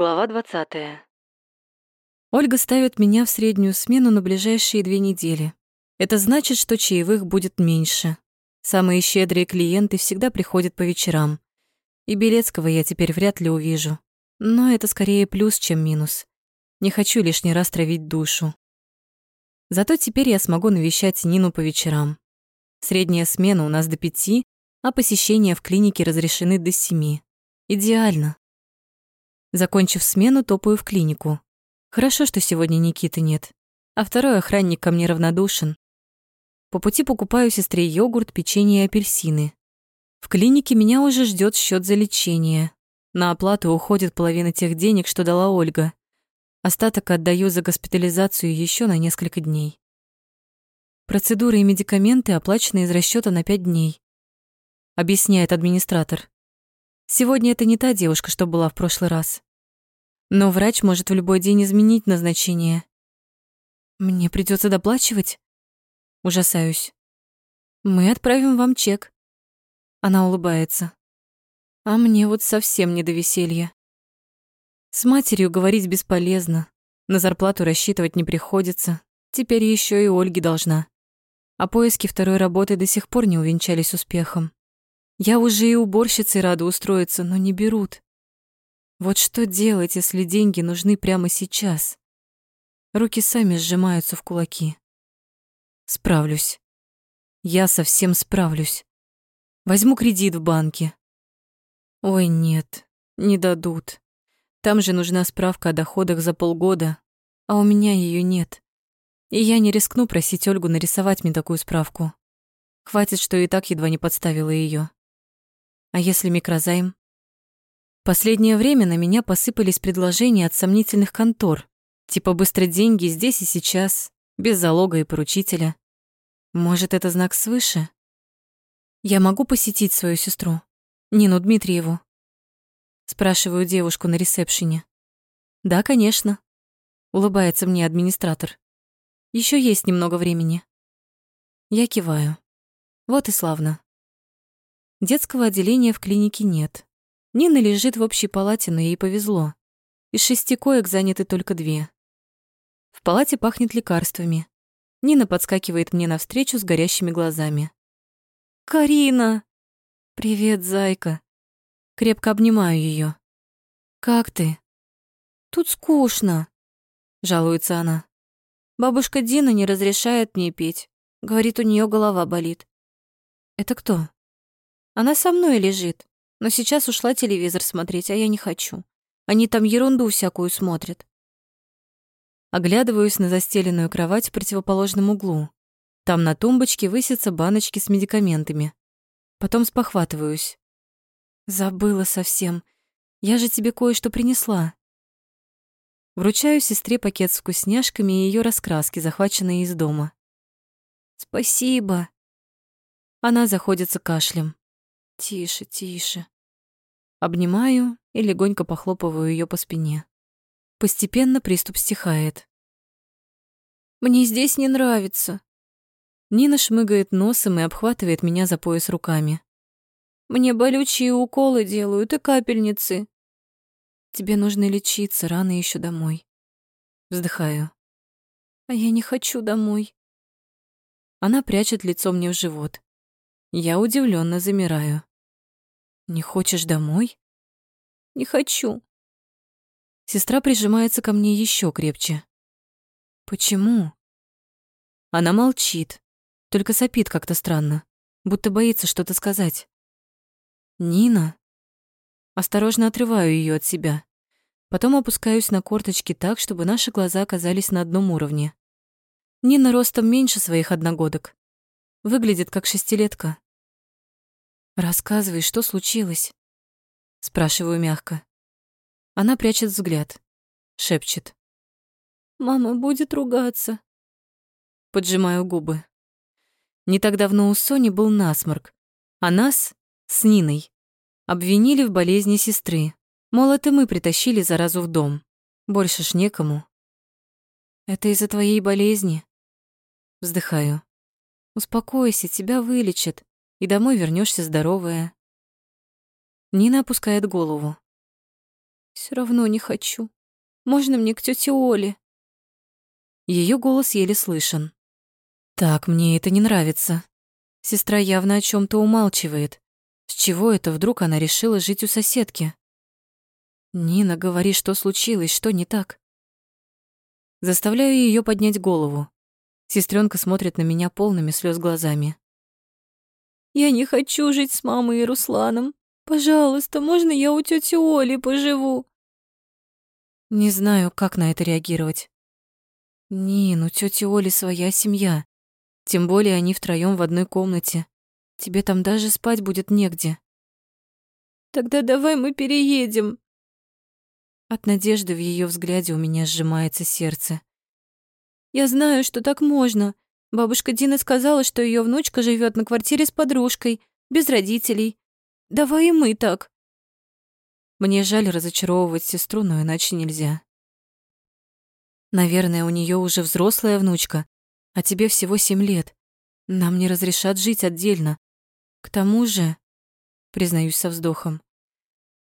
Глава 20. Ольга ставит меня в среднюю смену на ближайшие две недели. Это значит, что чаевых будет меньше. Самые щедрые клиенты всегда приходят по вечерам. И Белецкого я теперь вряд ли увижу. Но это скорее плюс, чем минус. Не хочу лишний раз травить душу. Зато теперь я смогу навещать Нину по вечерам. Средняя смена у нас до пяти, а посещения в клинике разрешены до семи. Идеально. Закончив смену, топаю в клинику. Хорошо, что сегодня Никиты нет, а второй охранник ко мне равнодушен. По пути покупаю сестре йогурт, печенье и апельсины. В клинике меня уже ждет счет за лечение. На оплату уходит половина тех денег, что дала Ольга. Остаток отдаю за госпитализацию еще на несколько дней. Процедуры и медикаменты оплачены из расчета на пять дней. Объясняет администратор. Сегодня это не та девушка, что была в прошлый раз. Но врач может в любой день изменить назначение. Мне придется доплачивать? Ужасаюсь. Мы отправим вам чек. Она улыбается. А мне вот совсем не до веселья. С матерью говорить бесполезно. На зарплату рассчитывать не приходится. Теперь еще и Ольге должна. А поиски второй работы до сих пор не увенчались успехом. Я уже и уборщицей рада устроиться, но не берут. Вот что делать, если деньги нужны прямо сейчас? Руки сами сжимаются в кулаки. Справлюсь. Я совсем справлюсь. Возьму кредит в банке. Ой, нет, не дадут. Там же нужна справка о доходах за полгода, а у меня ее нет. И я не рискну просить Ольгу нарисовать мне такую справку. Хватит, что и так едва не подставила ее. А если микрозайм? Последнее время на меня посыпались предложения от сомнительных контор, типа быстро деньги здесь и сейчас, без залога и поручителя. Может, это знак свыше? Я могу посетить свою сестру, Нину Дмитриеву? Спрашиваю девушку на ресепшене. Да, конечно. Улыбается мне администратор. Еще есть немного времени. Я киваю. Вот и славно. Детского отделения в клинике нет. Нина лежит в общей палате, но ей повезло. Из шести коек заняты только две. В палате пахнет лекарствами. Нина подскакивает мне навстречу с горящими глазами. «Карина!» «Привет, зайка!» Крепко обнимаю ее. «Как ты?» «Тут скучно», — жалуется она. «Бабушка Дина не разрешает мне петь. Говорит, у нее голова болит». «Это кто?» Она со мной лежит, но сейчас ушла телевизор смотреть, а я не хочу. Они там ерунду всякую смотрят. Оглядываюсь на застеленную кровать в противоположном углу. Там на тумбочке высятся баночки с медикаментами. Потом спохватываюсь. Забыла совсем. Я же тебе кое-что принесла. Вручаю сестре пакет с вкусняшками и ее раскраски, захваченные из дома. Спасибо. Она заходится кашлем. Тише, тише. Обнимаю и легонько похлопываю ее по спине. Постепенно приступ стихает. Мне здесь не нравится. Нина шмыгает носом и обхватывает меня за пояс руками. Мне болючие уколы делают и капельницы. Тебе нужно лечиться, рано еще домой. Вздыхаю. А я не хочу домой. Она прячет лицо мне в живот. Я удивленно замираю. Не хочешь домой? Не хочу. Сестра прижимается ко мне еще крепче. Почему? Она молчит, только сопит как-то странно, будто боится что-то сказать. Нина? Осторожно отрываю ее от себя. Потом опускаюсь на корточки так, чтобы наши глаза оказались на одном уровне. Нина ростом меньше своих одногодок. Выглядит как шестилетка. «Рассказывай, что случилось?» Спрашиваю мягко. Она прячет взгляд, шепчет. «Мама будет ругаться». Поджимаю губы. Не так давно у Сони был насморк, а нас с Ниной обвинили в болезни сестры. Мол, это мы притащили заразу в дом. Больше ж некому. «Это из-за твоей болезни?» Вздыхаю. «Успокойся, тебя вылечат и домой вернешься здоровая. Нина опускает голову. Все равно не хочу. Можно мне к тете Оле? Ее голос еле слышен. Так, мне это не нравится. Сестра явно о чем то умалчивает. С чего это вдруг она решила жить у соседки? Нина, говори, что случилось, что не так? Заставляю ее поднять голову. Сестренка смотрит на меня полными слез глазами. Я не хочу жить с мамой и Русланом. Пожалуйста, можно я у тети Оли поживу? Не знаю, как на это реагировать. Нин, у тети Оли своя семья. Тем более они втроем в одной комнате. Тебе там даже спать будет негде. Тогда давай мы переедем. От надежды в ее взгляде у меня сжимается сердце. Я знаю, что так можно. Бабушка Дина сказала, что ее внучка живет на квартире с подружкой, без родителей. Давай и мы так. Мне жаль разочаровывать сестру, но иначе нельзя. Наверное, у нее уже взрослая внучка, а тебе всего семь лет. Нам не разрешат жить отдельно. К тому же, признаюсь со вздохом,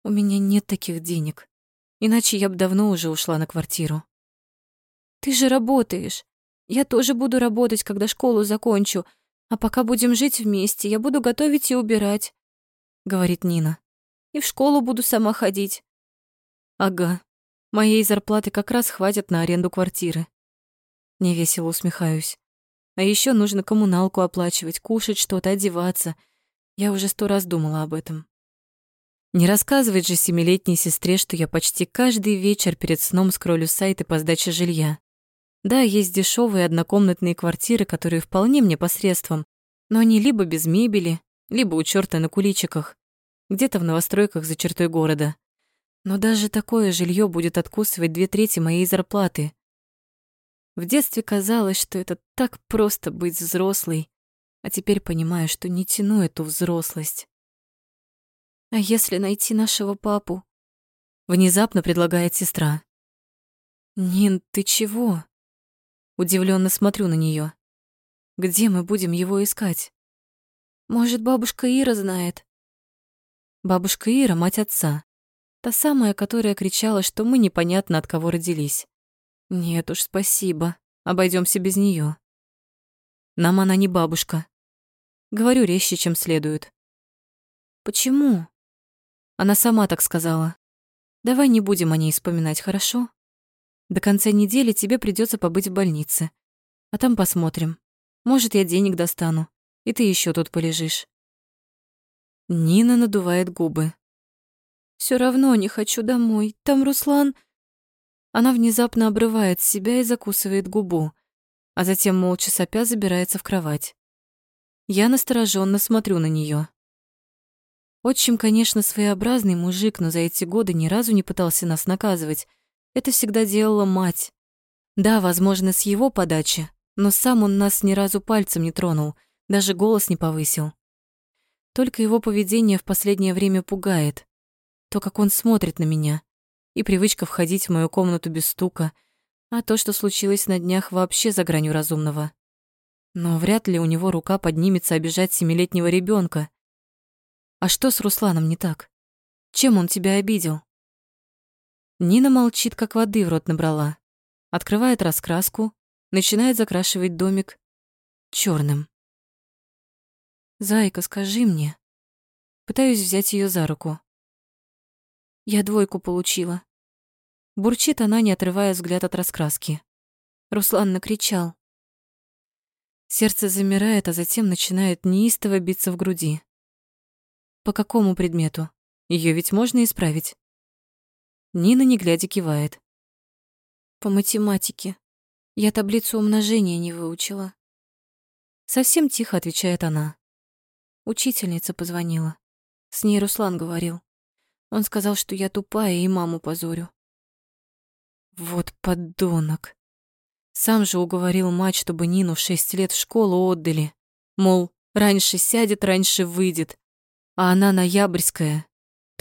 у меня нет таких денег, иначе я бы давно уже ушла на квартиру. Ты же работаешь. Я тоже буду работать, когда школу закончу, а пока будем жить вместе, я буду готовить и убирать, говорит Нина. И в школу буду сама ходить. Ага, Моей зарплаты как раз хватит на аренду квартиры. Невесело усмехаюсь. А еще нужно коммуналку оплачивать, кушать что-то, одеваться. Я уже сто раз думала об этом. Не рассказывать же семилетней сестре, что я почти каждый вечер перед сном скроллю сайты по сдаче жилья. Да, есть дешевые однокомнатные квартиры, которые вполне мне посредством, но они либо без мебели, либо у чёрта на куличиках, где-то в новостройках за чертой города. Но даже такое жилье будет откусывать две трети моей зарплаты. В детстве казалось, что это так просто быть взрослой, а теперь понимаю, что не тяну эту взрослость. А если найти нашего папу? Внезапно предлагает сестра. Нин, ты чего? Удивленно смотрю на нее. Где мы будем его искать? Может, бабушка Ира знает? Бабушка Ира — мать отца. Та самая, которая кричала, что мы непонятно от кого родились. Нет уж, спасибо. Обойдемся без нее. Нам она не бабушка. Говорю резче, чем следует. Почему? Она сама так сказала. Давай не будем о ней вспоминать, хорошо? До конца недели тебе придется побыть в больнице. А там посмотрим. Может, я денег достану, и ты еще тут полежишь. Нина надувает губы. Все равно не хочу домой. Там Руслан...» Она внезапно обрывает себя и закусывает губу, а затем молча сопя забирается в кровать. Я настороженно смотрю на нее. Отчим, конечно, своеобразный мужик, но за эти годы ни разу не пытался нас наказывать. Это всегда делала мать. Да, возможно, с его подачи, но сам он нас ни разу пальцем не тронул, даже голос не повысил. Только его поведение в последнее время пугает то, как он смотрит на меня, и привычка входить в мою комнату без стука, а то, что случилось на днях, вообще за гранью разумного. Но вряд ли у него рука поднимется обижать семилетнего ребенка. А что с Русланом не так? Чем он тебя обидел? Нина молчит, как воды в рот набрала. Открывает раскраску, начинает закрашивать домик черным. «Зайка, скажи мне». Пытаюсь взять ее за руку. Я двойку получила. Бурчит она, не отрывая взгляд от раскраски. Руслан накричал. Сердце замирает, а затем начинает неистово биться в груди. По какому предмету? Ее ведь можно исправить. Нина, не глядя, кивает. По математике. Я таблицу умножения не выучила. Совсем тихо отвечает она. Учительница позвонила. С ней Руслан говорил. Он сказал, что я тупая и маму позорю. Вот подонок. Сам же уговорил мать, чтобы Нину в шесть лет в школу отдали. Мол, раньше сядет, раньше выйдет. А она ноябрьская.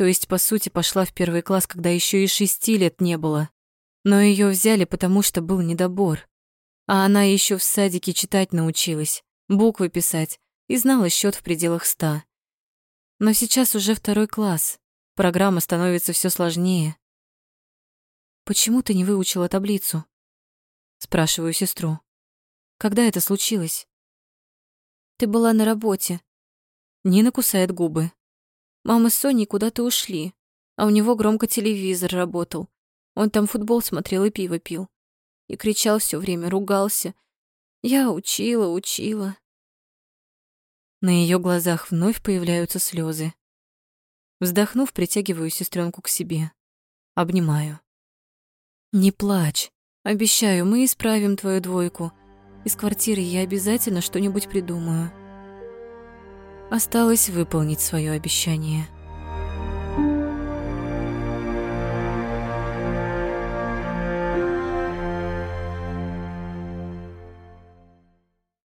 То есть, по сути, пошла в первый класс, когда еще и шести лет не было. Но ее взяли, потому что был недобор. А она еще в садике читать научилась, буквы писать и знала счет в пределах ста. Но сейчас уже второй класс. Программа становится все сложнее. почему ты не выучила таблицу?» Спрашиваю сестру. «Когда это случилось?» «Ты была на работе». Нина кусает губы. «Мама с Соней куда-то ушли, а у него громко телевизор работал. Он там футбол смотрел и пиво пил. И кричал все время, ругался. Я учила, учила». На ее глазах вновь появляются слезы. Вздохнув, притягиваю сестренку к себе. Обнимаю. «Не плачь. Обещаю, мы исправим твою двойку. Из квартиры я обязательно что-нибудь придумаю». Осталось выполнить свое обещание.